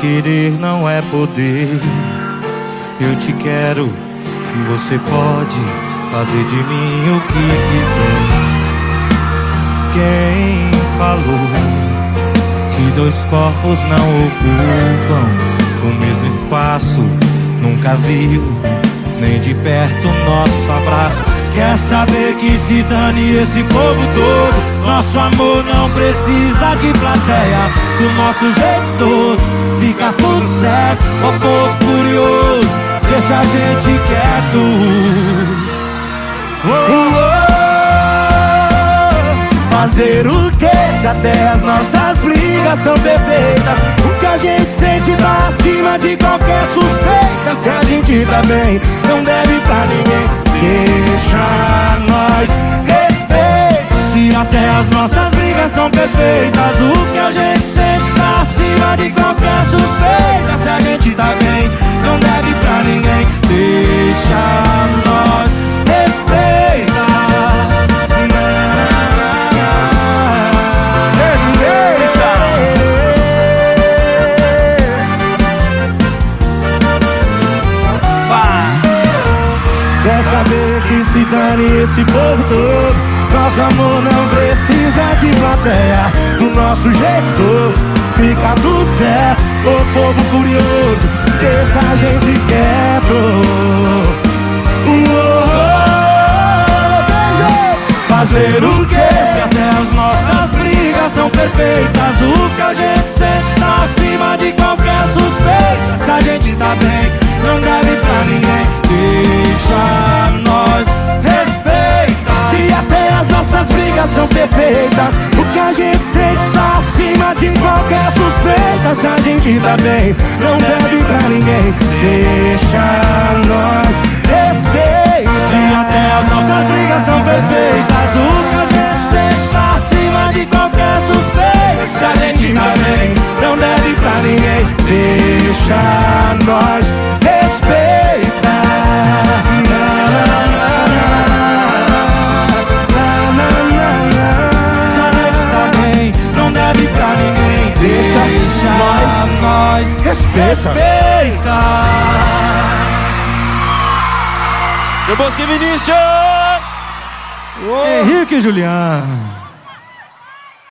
querer não é poder. Eu te quero e você pode fazer de mim o que quiser. Quem falou que dois corpos não ocupam o mesmo espaço? Nunca viu nem de perto nosso abraço. Quer saber que se dane esse povo todo? Nosso amor não precisa de plateia. Do nosso jeito todo, fica tudo certo. O povo curioso, deixa a gente quieto. Oh, oh, oh. Fazer o que se até as nossas brigas são perfeitas? O que a gente sente tá acima de qualquer suspeita. Se a gente tá bem, perfeitas O que a gente sente tá acima de qualquer suspeita. Se a gente tá bem, não deve pra ninguém. Deixa nós respeita Respeita. Quer saber que se dane esse povo todo? Nosso amor não precisa de nosso jeito Fica tudo certo. O povo curioso Deixa a gente quieto. Fazer o que se até as nossas brigas são perfeitas O que a gente sente tá acima de qualquer suspeita? Se a gente tá bem, não deve O que a gente sente tá acima de qualquer suspeita. Se a gente tá bem, não deve pra ninguém. Deixa nós respeita Se até as nossas brigas são perfeitas nós, Respeita respeita Bosque Vinícius! Henrique e Juliano